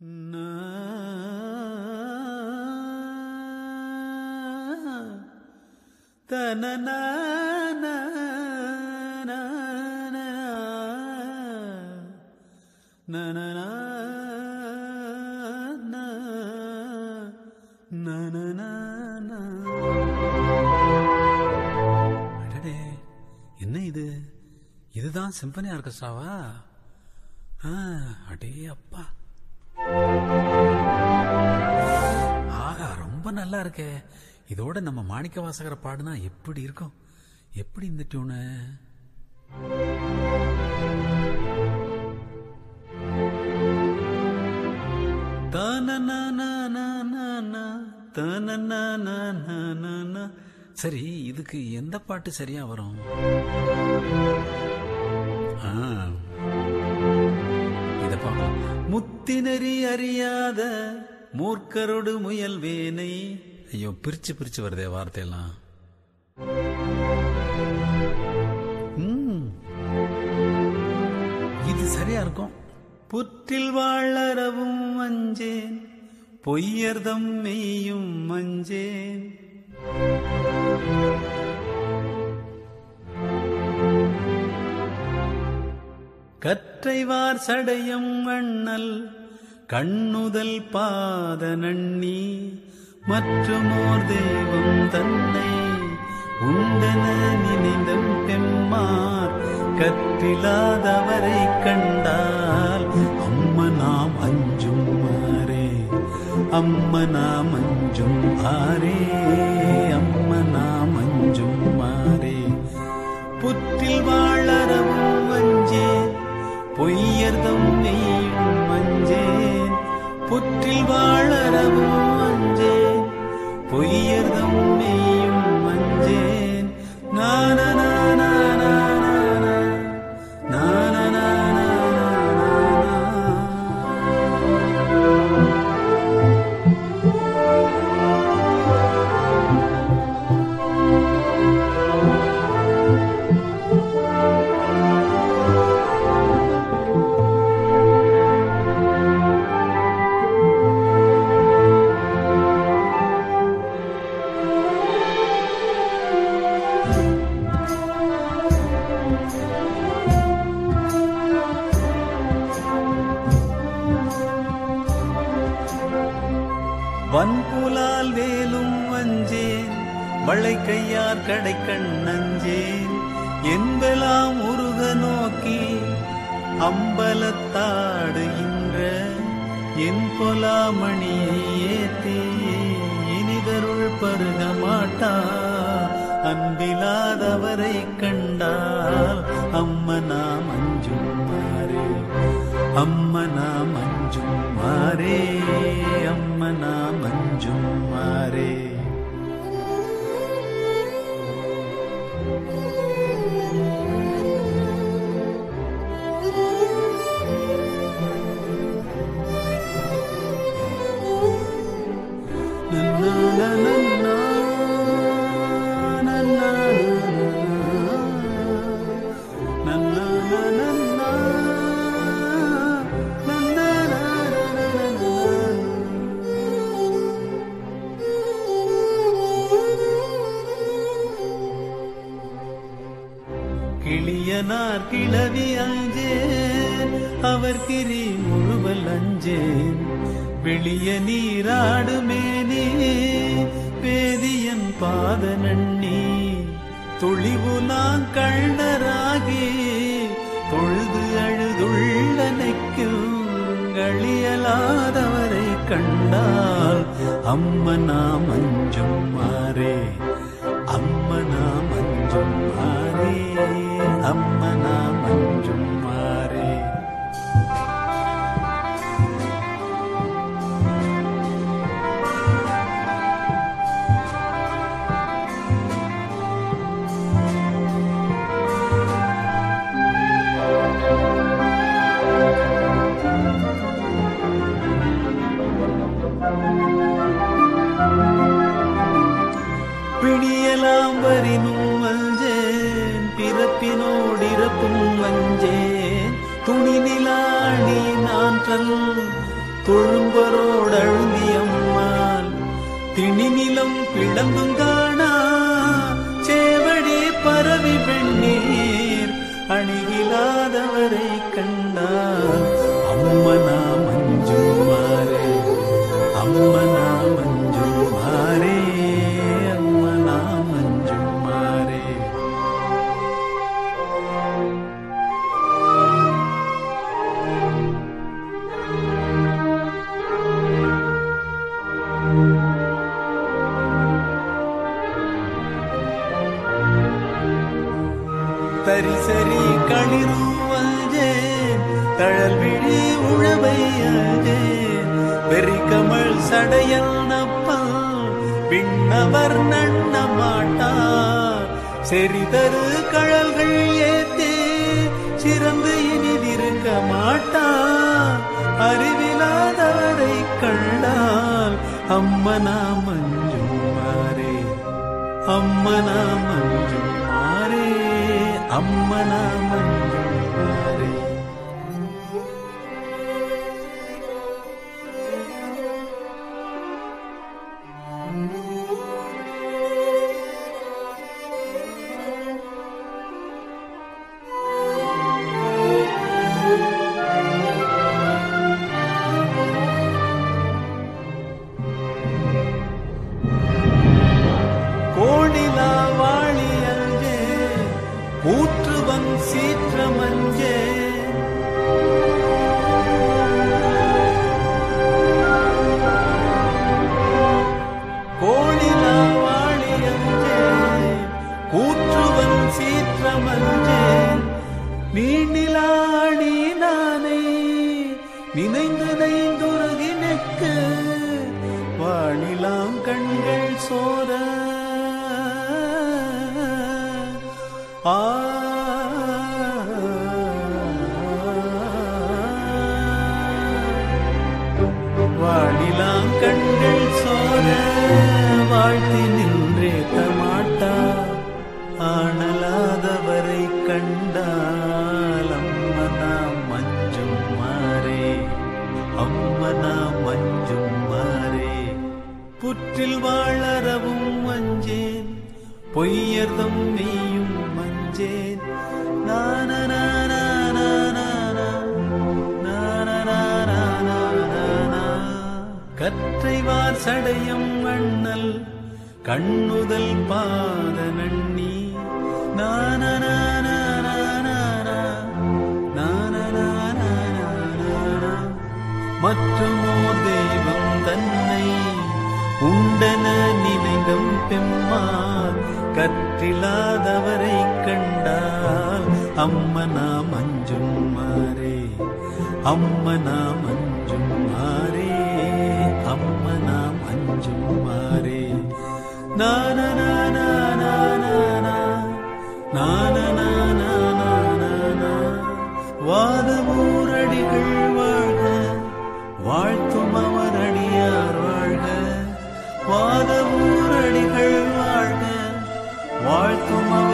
அடடே என்ன இது? இதுதான் சிம்பனி ஆர்கெஸ்ட்ராவா? ஆ, அடே அப்பா. ரொம்ப நல்லா இருக்கே. இதோட நம்ம மாணிக்க வாசகரை பாடுனா எப்படி இருக்கும்? எப்படி இந்த டியூனு சரி இதுக்கு எந்த பாட்டு சரியா வரும்? இத பார்க்கலாம் முத்தினரி அறியாத மூர்க்கரோடு முயல் வேனை. ஐயோ பிரிச்சு பிரிச்சு வருதே வார்த்தையெல்லாம். இது சரியா இருக்கும். புற்றில் வாழறவும் மஞ்சேன் பொய்யர்தம் மெய்யும் மஞ்சேன். கற்றைவார் சடையம் அண்ணல். கண்ணுதல் பாத நன்னி மற்றுமோர் தெய்வம் தன்னை உண்டன நினைந்தம் பெம்மார் கற்றிலாதவரை கண்டால் அம்ம நாம் அஞ்சும் மாறே அம்மனாம் அஞ்சும் ஆரே அம்ம நாம் அஞ்சும் மாறே புற்றில் வாழறவும் அஞ்சே பொய்யர்தம் நெய்யும் புற்றில் வாழறவும் மஞ்சே பொய்யர்தம் மெய்யும் மஞ்சே. வன்புலால் வேலும் வஞ்சேன் வளை கையார் கடை கண்ணஞ்சேன் என்பெல்லாம் உருக நோக்கி அம்பலத்தாடுகின்ற என் பொலாமணியை ஏத்தி. இனிதருள் பருக மாட்டா அன்பிலாதவரை கண்டால் அம்மனா மஞ்சும் மாறே அம்மனா மஞ்சும் மாறே. கிளியனார் கிளவி அஞ்சேன் அவர் கிரி முழுவல் அஞ்சேன் வெளிய நீராடு மேனே வேதியன் பாத நன்னி துளிவு நான் கண்ணராகி தொழுது அழுதுள்ள நெக்கும் கண்டால் அம்மனா மஞ்சும் மாறே. துணி நிலாணி நான் தல் தொழும்பரோடழுந்தியம்மாள் திணிநிலம் பிளந்தும் காணா சேவடி பரவி பெண்ணீர் அணுகிலாதவரை கண்டான் அம்மனாம் கடல் விழி உழவை அஜே சடையல் நப்பா. பின்னவர் நண்ண மாட்டார் செறிதரு கழல்கள் ஏத்தே. சிறந்து இனிதிருக்க மாட்டார் அறிவிலாதவரை கண்டால் அம்மனா மஞ்சும் மாறே. அம்மனா மஞ்சும் மாறே. அம்மனா மஞ்சு Mình பொய்யர்தம் நீயும் மஞ்சேன் கற்றைவார் சடையம் அண்ணல் கண்ணுதல் பாத நன்னி மற்றுமோர் மற்றும் பெம்மான் கற்றில்லாதவரை கண்டால் அம்மனா மஞ்சும் மாறே அம்மனா மஞ்சும் மாறே அம்மனா மஞ்சும் மாறே நான வாதமூரடிகள் வாழ்க வாழ்த்தும் அவர் அடியார் வாழ்க வாத morto, mal.